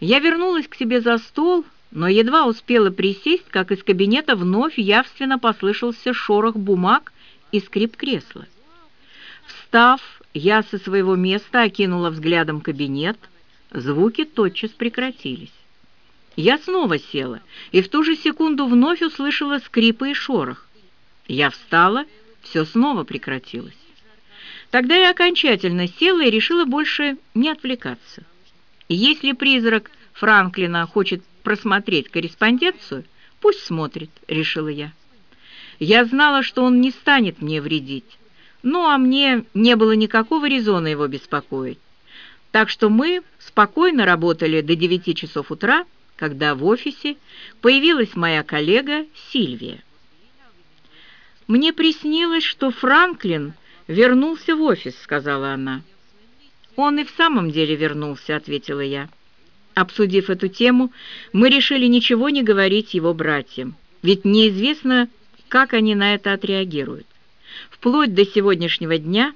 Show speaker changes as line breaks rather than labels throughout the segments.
Я вернулась к себе за стол, но едва успела присесть, как из кабинета вновь явственно послышался шорох бумаг и скрип кресла. Встав, я со своего места окинула взглядом кабинет, звуки тотчас прекратились. Я снова села и в ту же секунду вновь услышала скрипы и шорох. Я встала, все снова прекратилось. Тогда я окончательно села и решила больше не отвлекаться. Если призрак Франклина хочет просмотреть корреспонденцию, пусть смотрит, решила я. Я знала, что он не станет мне вредить, ну а мне не было никакого резона его беспокоить. Так что мы спокойно работали до 9 часов утра, когда в офисе появилась моя коллега Сильвия. «Мне приснилось, что Франклин вернулся в офис», — сказала она. «Он и в самом деле вернулся», — ответила я. Обсудив эту тему, мы решили ничего не говорить его братьям, ведь неизвестно, как они на это отреагируют. Вплоть до сегодняшнего дня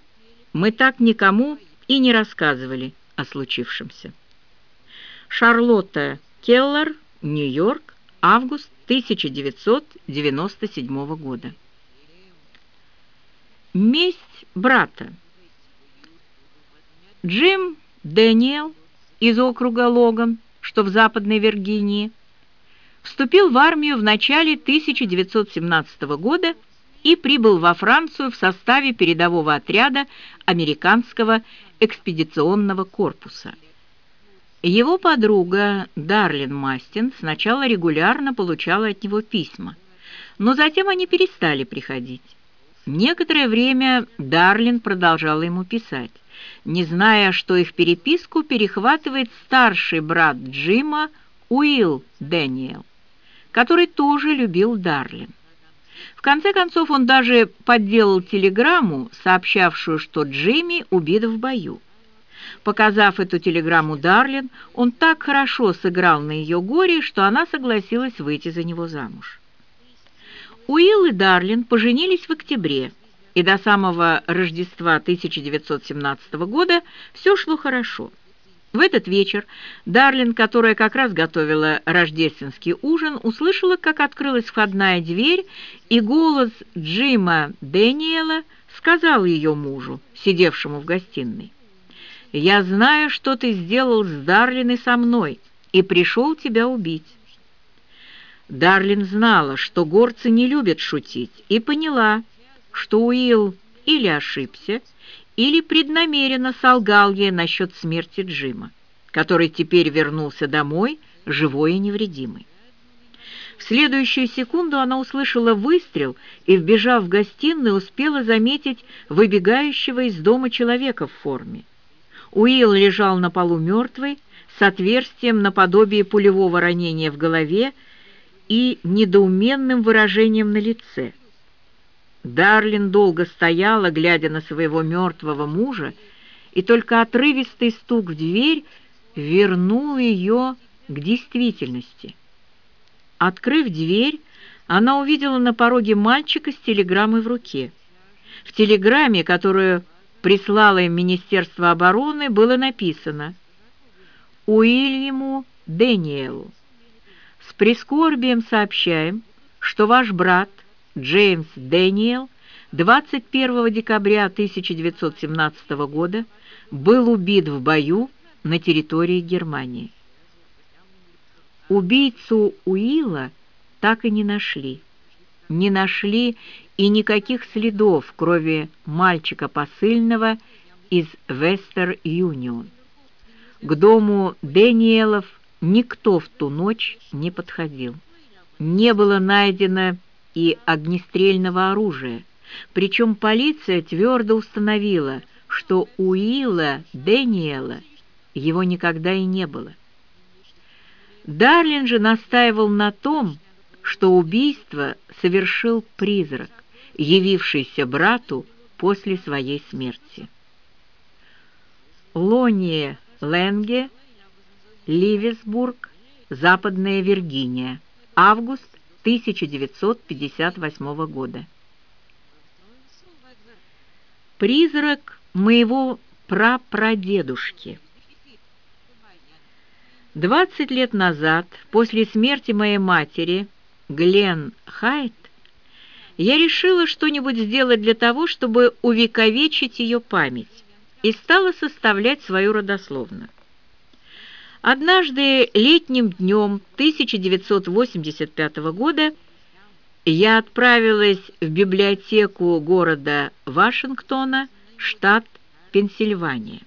мы так никому и не рассказывали о случившемся. Шарлотта Келлер, Нью-Йорк, август 1997 года. Месть брата. Джим Дэниел из округа Логан, что в Западной Виргинии, вступил в армию в начале 1917 года и прибыл во Францию в составе передового отряда американского экспедиционного корпуса. Его подруга Дарлин Мастин сначала регулярно получала от него письма, но затем они перестали приходить. Некоторое время Дарлин продолжала ему писать, не зная, что их переписку перехватывает старший брат Джима Уилл Дэниел, который тоже любил Дарлин. В конце концов он даже подделал телеграмму, сообщавшую, что Джимми убит в бою. Показав эту телеграмму Дарлин, он так хорошо сыграл на ее горе, что она согласилась выйти за него замуж. Уилл и Дарлин поженились в октябре, и до самого Рождества 1917 года все шло хорошо. В этот вечер Дарлин, которая как раз готовила рождественский ужин, услышала, как открылась входная дверь, и голос Джима Дэниела сказал ее мужу, сидевшему в гостиной. «Я знаю, что ты сделал с Дарлин и со мной, и пришел тебя убить». Дарлин знала, что горцы не любят шутить, и поняла, что Уилл или ошибся, или преднамеренно солгал ей насчет смерти Джима, который теперь вернулся домой, живой и невредимый. В следующую секунду она услышала выстрел и, вбежав в гостиную, успела заметить выбегающего из дома человека в форме. Уилл лежал на полу мертвый, с отверстием наподобие пулевого ранения в голове и недоуменным выражением на лице – Дарлин долго стояла, глядя на своего мертвого мужа, и только отрывистый стук в дверь вернул ее к действительности. Открыв дверь, она увидела на пороге мальчика с телеграммой в руке. В телеграмме, которую прислало им Министерство обороны, было написано «Уильяму Дэниелу. С прискорбием сообщаем, что ваш брат Джеймс Дэниел 21 декабря 1917 года был убит в бою на территории Германии. Убийцу Уилла так и не нашли. Не нашли и никаких следов крови мальчика посыльного из Вестер-Юнион. К дому Дэниелов никто в ту ночь не подходил. Не было найдено и огнестрельного оружия, причем полиция твердо установила, что у Илла Дэниела его никогда и не было. Дарлин же настаивал на том, что убийство совершил призрак, явившийся брату после своей смерти. Лония Ленге, Ливесбург, Западная Виргиния, август 1958 года. Призрак моего прапрадедушки. 20 лет назад, после смерти моей матери, Глен Хайт, я решила что-нибудь сделать для того, чтобы увековечить ее память, и стала составлять свою родословную. Однажды летним днем 1985 года я отправилась в библиотеку города Вашингтона, штат Пенсильвания.